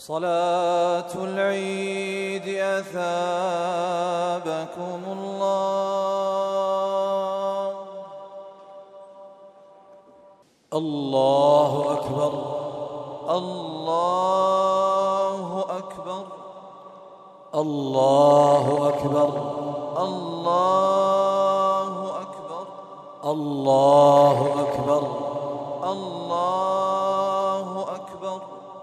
صلاة العيد أثابكم الله. الله أكبر. الله أكبر. الله أكبر. الله أكبر. الله أكبر. الله أكبر.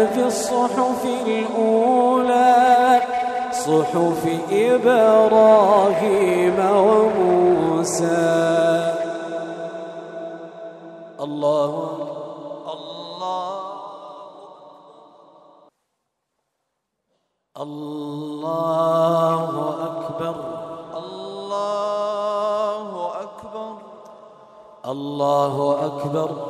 لفي الصحف الأولى صحف إبراهيم وموسى. الله الله الله أكبر الله أكبر الله أكبر. الله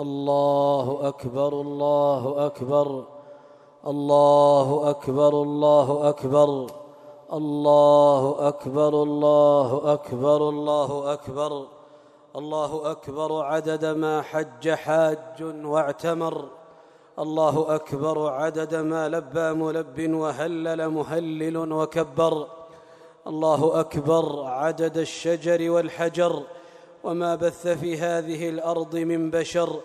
الله أكبر الله أكبر الله أكبر الله أكبر الله أكبر الله أكبر الله أكبر الله أكبر عدد ما حج حاج واعتمر الله أكبر عدد ما لبى ملب وهلل مهلل وكبر الله أكبر عدد الشجر والحجر وما بث في هذه الأرض من بشر.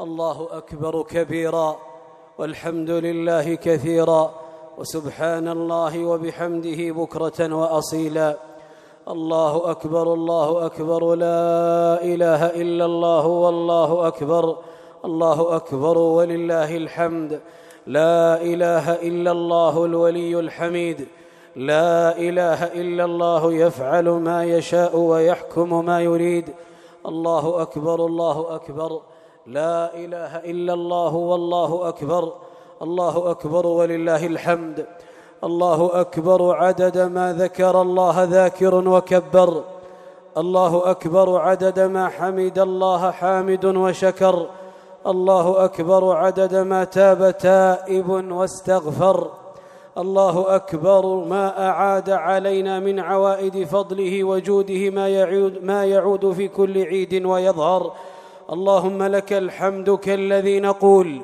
الله أكبر كبيرا. والحمد لله كثيرا. وسبحان الله وبحمده بكرة وأصيلا. الله أكبر الله أكبر. لا إله إلا الله والله أكبر. الله أكبر ولله الحمد. لا إله إلا الله الولي الحميد. لا إله إلا الله يفعل ما يشاء ويحكم ما يريد. الله أكبر الله أكبر. لا إله إلا الله والله أكبر. الله أكبر ولله الحمد. الله أكبر عدد ما ذكر الله ذاكر وكبر. الله أكبر عدد ما حمد الله حامد وشكر. الله أكبر عدد ما تاب تائب واستغفر. الله أكبر ما أعاد علينا من عوائد فضله وجوده ما يعود ما يعود في كل عيد ويظهر. اللهم لك الحمد كالذي نقول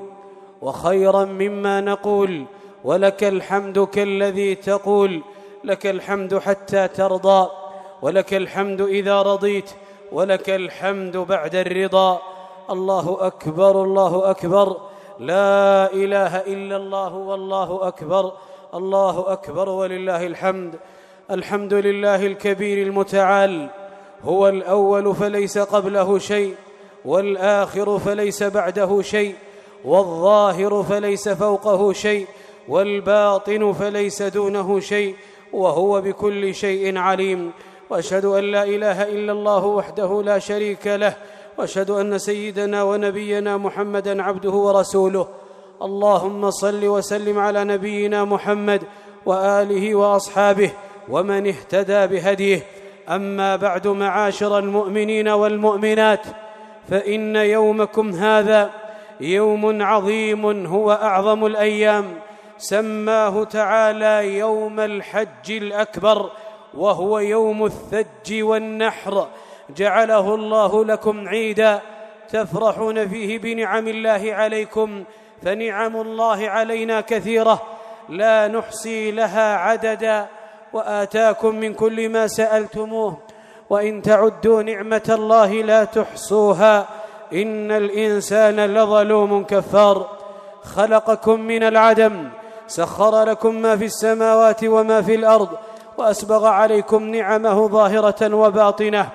وخيرا مما نقول ولك الحمد كالذي تقول. لك الحمد حتى ترضى ولك الحمد إذا رضيت ولك الحمد بعد الرضا. الله أكبر الله أكبر. لا إله إلا الله والله أكبر. الله أكبر ولله الحمد. الحمد لله الكبير المتعال. هو الأول فليس قبله شيء والآخر فليس بعده شيء والظاهر فليس فوقه شيء والباطن فليس دونه شيء وهو بكل شيء عليم. وأشهد أن لا إله إلا الله وحده لا شريك له وأشهد أن سيدنا ونبينا محمدا عبده ورسوله. اللهم صل وسلم على نبينا محمد وآله وأصحابه ومن اهتدى بهديه. أما بعد معاشر المؤمنين والمؤمنات فإن يومكم هذا يوم عظيم هو أعظم الأيام. سماه تعالى يوم الحج الأكبر وهو يوم الثج والنحر. جعله الله لكم عيدا تفرحون فيه بنعم الله عليكم. فنعم الله علينا كثيرة. لا نحصي لها عددا وآتاكم من كل ما سألتموه. وإن تعدوا نعمة الله لا تحصوها. إن الإنسان لظلوم كفار. خلقكم من العدم. سخر لكم ما في السماوات وما في الأرض. وأسبغ عليكم نعمه ظاهرة وباطنة.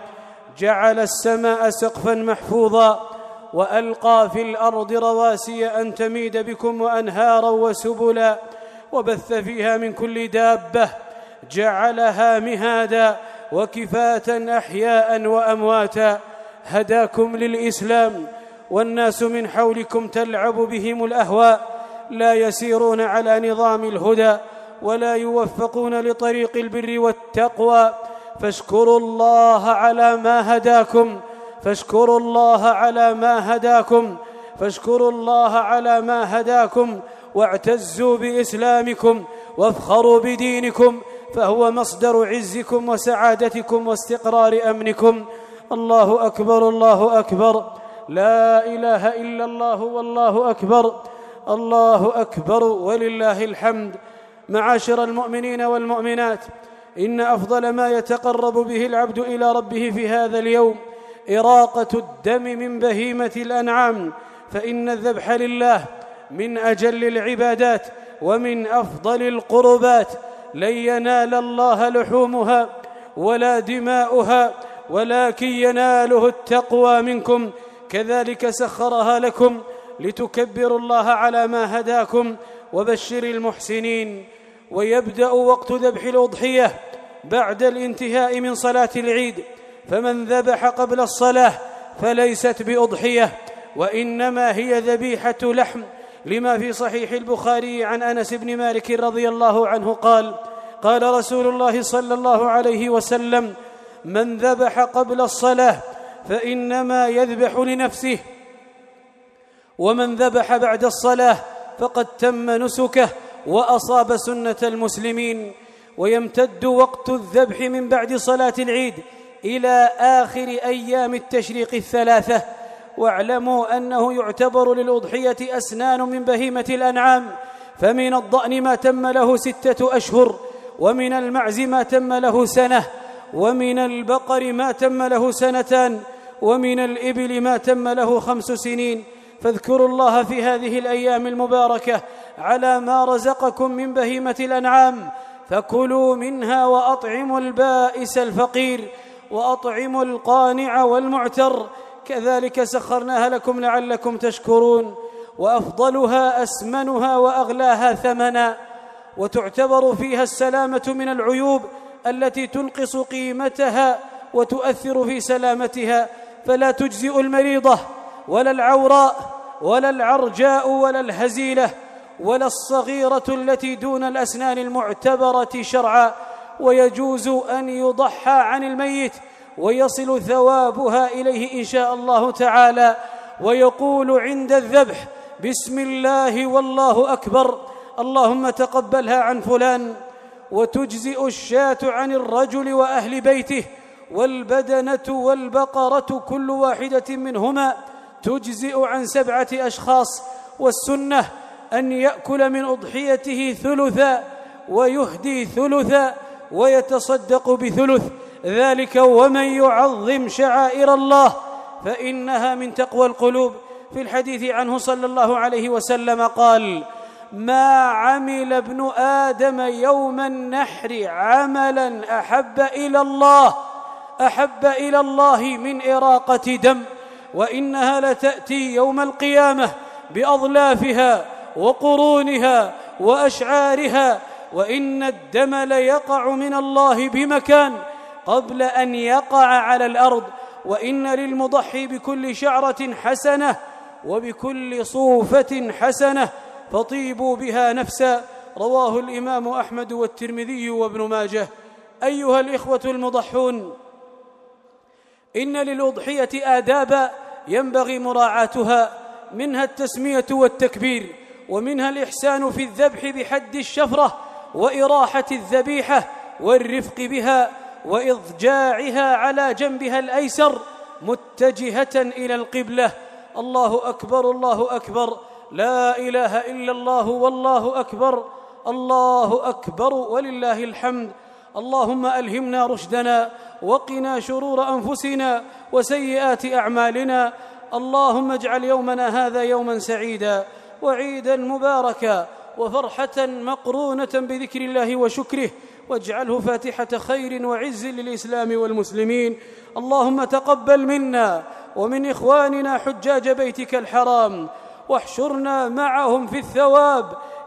جعل السماء سقفا محفوظا. وألقى في الأرض رواسي أن تميد بكم وأنهارا وسبلا وبث فيها من كل دابة جعلها مهادا وكفاه أحياء وأمواتا هداكم للإسلام والناس من حولكم تلعب بهم الأهواء لا يسيرون على نظام الهدى ولا يوفقون لطريق البر والتقوى فاشكروا الله على ما هداكم فاشكروا الله على ما هداكم فاشكروا الله على ما هداكم واعتزوا بإسلامكم وافخروا بدينكم فهو مصدر عزكم وسعادتكم واستقرار أمنكم. الله أكبر الله أكبر. لا إله إلا الله والله أكبر. الله أكبر ولله الحمد. معاشر المؤمنين والمؤمنات إن أفضل ما يتقرب به العبد إلى ربه في هذا اليوم إراقة الدم من بهيمة الأنعام فإن الذبح لله من أجل العبادات ومن أفضل القربات. لن ينال الله لحومها ولا دماؤها ولكن يناله التقوى منكم. كذلك سخرها لكم لتكبروا الله على ما هداكم وبشر المحسنين. ويبدأ وقت ذبح الأضحية بعد الانتهاء من صلاة العيد. فمن ذبح قبل الصلاة فليست بأضحية وإنما هي ذبيحة لحم لما في صحيح البخاري عن أنس بن مالك رضي الله عنه قال قال رسول الله صلى الله عليه وسلم من ذبح قبل الصلاة فإنما يذبح لنفسه ومن ذبح بعد الصلاة فقد تم نسكه وأصاب سنة المسلمين ويمتد وقت الذبح من بعد صلاة العيد إلى آخر أيام التشريق الثلاثة. واعلموا أنه يعتبر للأضحية أسنان من بهيمة الأنعام. فمن الضأن ما تم له ستة أشهر ومن المعز ما تم له سنة ومن البقر ما تم له سنتان ومن الإبل ما تم له خمس سنين. فاذكروا الله في هذه الأيام المباركة على ما رزقكم من بهيمة الأنعام. فكلوا منها وأطعموا البائس الفقير. وأطعموا القانع والمعتر. كذلك سخرناها لكم لعلكم تشكرون. وأفضلها أسمنها وأغلاها ثمنا. وتعتبر فيها السلامة من العيوب التي تنقص قيمتها وتؤثر في سلامتها. فلا تجزئ المريضة ولا العوراء ولا العرجاء ولا الهزيلة ولا الصغيرة التي دون الأسنان المعتبرة شرعا. ويجوز أن يضحى عن الميت ويصل ثوابها إليه إن شاء الله تعالى ويقول عند الذبح بسم الله والله أكبر اللهم تقبلها عن فلان وتجزئ الشاة عن الرجل وأهل بيته والبدنة والبقرة كل واحدة منهما تجزئ عن سبعة أشخاص والسنة أن يأكل من أضحيته ثلثا ويهدي ثلثا ويتصدق بثلث ذلك ومن يعظم شعائر الله فإنها من تقوى القلوب. في الحديث عنه صلى الله عليه وسلم قال ما عمل ابن آدم يوم النحر عملا أحب إلى الله أحب إلى الله من إراقة دم وإنها لتأتي يوم القيامة بأظلافها وقرونها وأشعارها وإن الدم ليقع من الله بمكان قبل أن يقع على الأرض وإن للمضحي بكل شعرة حسنة وبكل صوفة حسنة فطيبوا بها نفسا. رواه الإمام أحمد والترمذي وابن ماجه. أيها الإخوة المضحون إن للأضحية آدابا ينبغي مراعاتها منها التسمية والتكبير ومنها الإحسان في الذبح بحد الشفرة وإراحة الذبيحة والرفق بها وإضجاعها على جنبها الأيسر متجهة إلى القبلة. الله أكبر الله أكبر. لا إله إلا الله والله أكبر. الله أكبر ولله الحمد. اللهم ألهمنا رشدنا وقنا شرور أنفسنا وسيئات أعمالنا. اللهم اجعل يومنا هذا يوما سعيدا وعيدا مباركا. وفرحة مقرونة بذكر الله وشكره واجعله فاتحة خير وعز للإسلام والمسلمين. اللهم تقبل منا ومن إخواننا حجاج بيتك الحرام واحشرنا معهم في الثواب.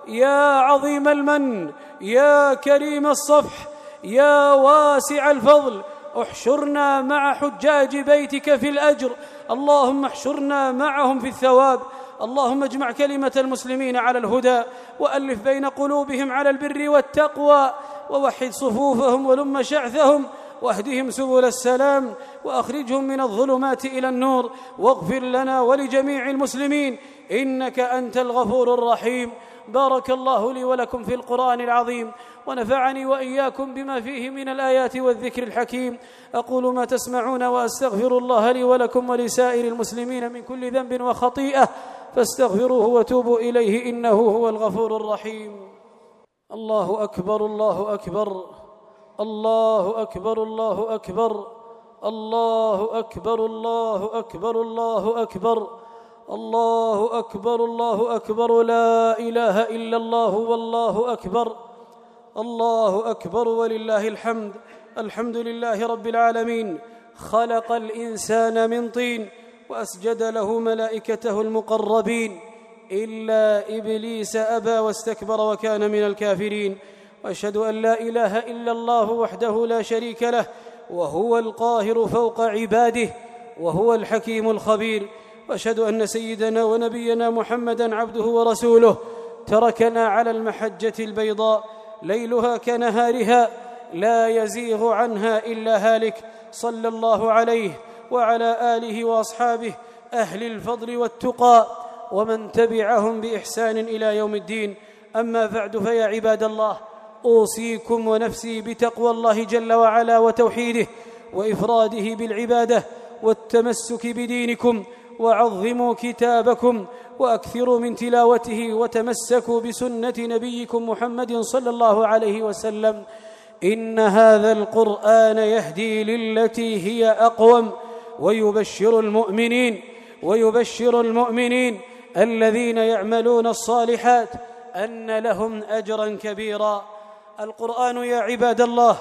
يا عظيم المن يا كريم الصفح يا واسع الفضل احشرنا مع حجاج بيتك في الأجر. اللهم احشرنا معهم في الثواب. اللهم اجمع كلمة المسلمين على الهدى وألف بين قلوبهم على البر والتقوى ووحد صفوفهم ولم شعثهم واهدهم سبل السلام وأخرجهم من الظلمات إلى النور واغفر لنا ولجميع المسلمين إنك أنت الغفور الرحيم. بارك الله لي ولكم في القرآن العظيم ونفعني وإياكم بما فيه من الآيات والذكر الحكيم. أقول ما تسمعون وأستغفر الله لي ولكم ولسائر المسلمين من كل ذنب وخطيئة. فاستغفروه وتوبوا اليه انه هو الغفور الرحيم الله اكبر الله اكبر الله اكبر الله اكبر الله اكبر الله اكبر الله اكبر الله اكبر الله اكبر لا اله الا الله والله اكبر الله اكبر ولله الحمد الحمد لله رب العالمين خلق الانسان من طين وأسجد له ملائكته المقربين إلا إبليس أبى واستكبر وكان من الكافرين. وأشهد أن لا إله إلا الله وحده لا شريك له وهو القاهر فوق عباده وهو الحكيم الخبير. وأشهد أن سيدنا ونبينا محمدا عبده ورسوله تركنا على المحجة البيضاء ليلها كنهارها لا يزيغ عنها إلا هالك. صلى الله عليه وعلى آله وأصحابه أهل الفضل والتقى ومن تبعهم بإحسان إلى يوم الدين. أما بعد فيا عباد الله أوصيكم ونفسي بتقوى الله جل وعلا وتوحيده وإفراده بالعبادة والتمسك بدينكم وعظموا كتابكم واكثروا من تلاوته وتمسكوا بسنة نبيكم محمد صلى الله عليه وسلم. إن هذا القرآن يهدي للتي هي أقوم. ويبشر المؤمنين ويبشر المؤمنين الذين يعملون الصالحات أن لهم أجرا كبيرا. القرآن يا عباد الله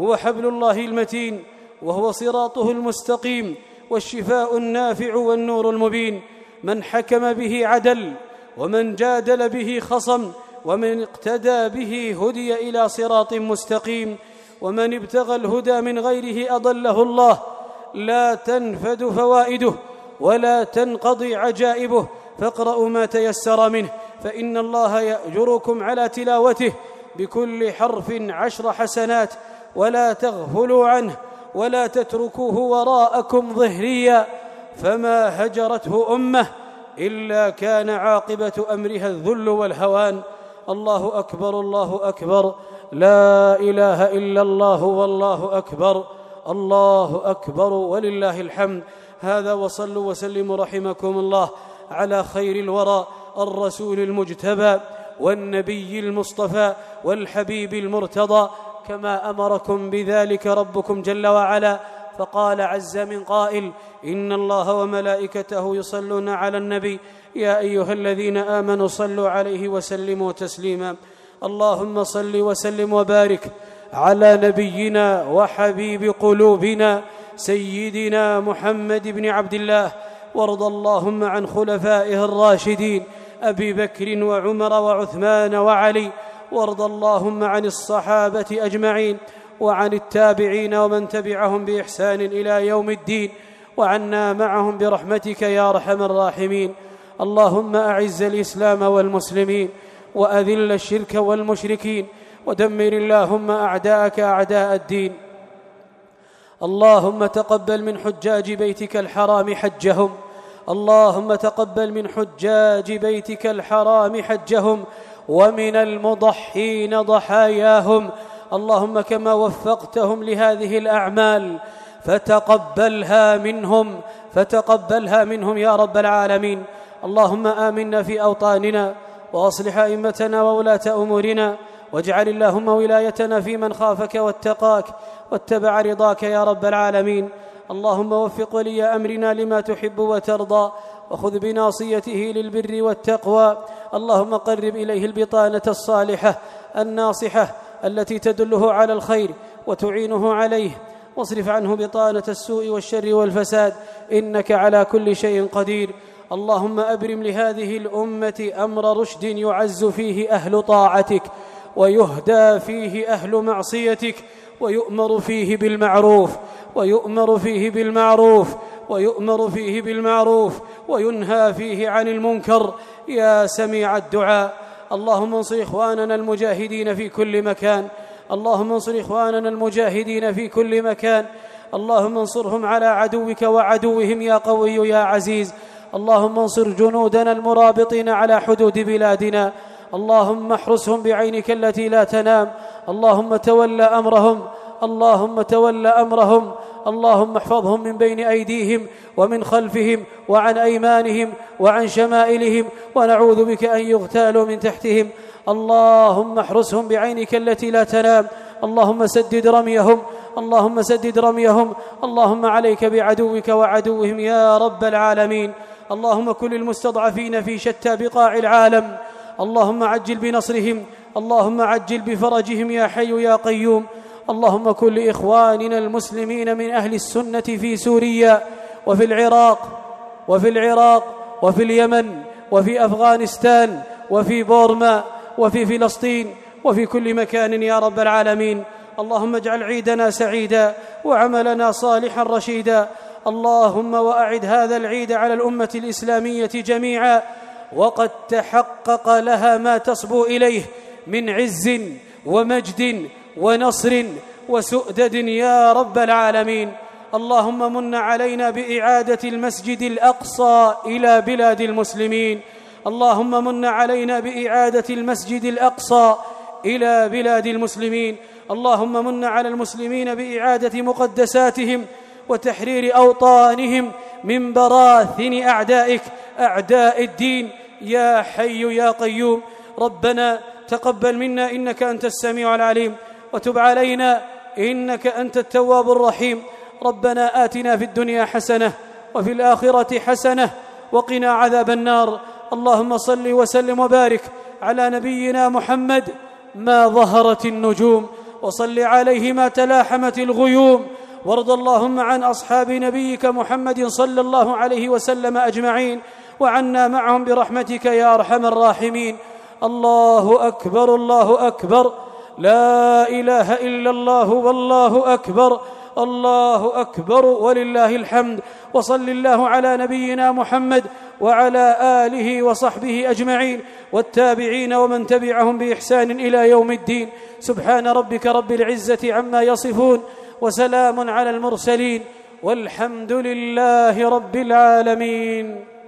هو حبل الله المتين وهو صراطه المستقيم والشفاء النافع والنور المبين. من حكم به عدل ومن جادل به خصم ومن اقتدى به هدي إلى صراط مستقيم. ومن ابتغى الهدى من غيره أضله الله. لا تنفد فوائده ولا تنقضي عجائبه. فاقرأوا ما تيسر منه فإن الله يأجركم على تلاوته بكل حرف عشر حسنات ولا تغفلوا عنه ولا تتركوه وراءكم ظهريا. فما هجرته أمه إلا كان عاقبة أمرها الذل والهوان. الله أكبر الله أكبر لا إله إلا الله والله أكبر. الله أكبر ولله الحمد. هذا وصلوا وسلموا رحمكم الله على خير الورى الرسول المجتبى والنبي المصطفى والحبيب المرتضى. كما أمركم بذلك ربكم جل وعلا. فقال عز من قائل إن الله وملائكته يصلون على النبي. يا أيها الذين آمنوا صلوا عليه وسلموا تسليما. اللهم صل وسلم وبارك على نبينا وحبيب قلوبنا سيدنا محمد بن عبد الله وارض اللهم عن خلفائه الراشدين أبي بكر وعمر وعثمان وعلي وارض اللهم عن الصحابة أجمعين وعن التابعين ومن تبعهم بإحسان إلى يوم الدين وعنا معهم برحمتك يا أرحم الراحمين. اللهم أعز الإسلام والمسلمين وأذل الشرك والمشركين ودمر اللهم أعداءك أعداء الدين. اللهم تقبل من حجاج بيتك الحرام حجهم. اللهم تقبل من حجاج بيتك الحرام حجهم. ومن المضحين ضحاياهم. اللهم كما وفقتهم لهذه الأعمال فتقبلها منهم فتقبلها منهم يا رب العالمين. اللهم آمنا في أوطاننا وأصلح أئمتنا وولاة أمورنا واجعل اللهم ولايتنا في من خافك واتقاك واتبع رضاك يا رب العالمين. اللهم وفق ولي أمرنا لما تحب وترضى وخذ بناصيته للبر والتقوى. اللهم قرب إليه البطانة الصالحة الناصحة التي تدله على الخير وتعينه عليه. واصرف عنه بطانة السوء والشر والفساد إنك على كل شيء قدير. اللهم أبرم لهذه الأمة أمر رشد يعز فيه أهل طاعتك. ويهدى فيه أهل معصيتك ويؤمر فيه بالمعروف ويؤمر فيه بالمعروف ويؤمر فيه بالمعروف وينهى فيه عن المنكر. يا سميع الدعاء اللهم انصر إخواننا المجاهدين في كل مكان اللهم انصر إخواننا المجاهدين في كل مكان اللهم انصرهم على عدوك وعدوهم يا قوي يا عزيز اللهم انصر جنودنا المرابطين على حدود بلادنا اللهم احرسهم بعينك التي لا تنام. اللهم تول أمرهم. اللهم تول أمرهم. اللهم احفظهم من بين أيديهم ومن خلفهم وعن أيمانهم وعن شمائلهم. ونعوذ بك أن يغتالوا من تحتهم. اللهم احرسهم بعينك التي لا تنام. اللهم سدد رميهم. اللهم سدد رميهم. اللهم عليك بعدوك وعدوهم يا رب العالمين. اللهم كل المستضعفين في شتى بقاع العالم. اللهم عجل بنصرهم اللهم عجل بفرجهم يا حي يا قيوم. اللهم كن لإخواننا المسلمين من أهل السنة في سوريا وفي العراق وفي العراق وفي اليمن وفي أفغانستان وفي بورما وفي فلسطين وفي كل مكان يا رب العالمين. اللهم اجعل عيدنا سعيدا وعملنا صالحا رشيدا. اللهم وأعد هذا العيد على الأمة الإسلامية جميعا. وقد تحقق لها ما تصبو إليه من عز ومجد ونصر وسؤدد يا رب العالمين. اللهم من علينا بإعادة المسجد الأقصى إلى بلاد المسلمين. اللهم من علينا بإعادة المسجد الأقصى إلى بلاد المسلمين. اللهم من على المسلمين بإعادة مقدساتهم وتحرير أوطانهم من براثن أعدائك أعداء الدين. يا حي يا قيوم ربنا تقبل منا إنك أنت السميع العليم وتب علينا إنك أنت التواب الرحيم. ربنا آتنا في الدنيا حسنة وفي الآخرة حسنة وقنا عذاب النار. اللهم صل وسلم وبارك على نبينا محمد ما ظهرت النجوم وصل عليه ما تلاحمت الغيوم. وارض اللهم عن أصحاب نبيك محمد صلى الله عليه وسلم أجمعين. وعنا معهم برحمتك يا أرحم الراحمين. الله أكبر الله أكبر. لا إله إلا الله والله أكبر. الله أكبر ولله الحمد. وصل الله على نبينا محمد وعلى آله وصحبه أجمعين. والتابعين ومن تبعهم بإحسان إلى يوم الدين. سبحان ربك رب العزة عما يصفون. وسلام على المرسلين. والحمد لله رب العالمين.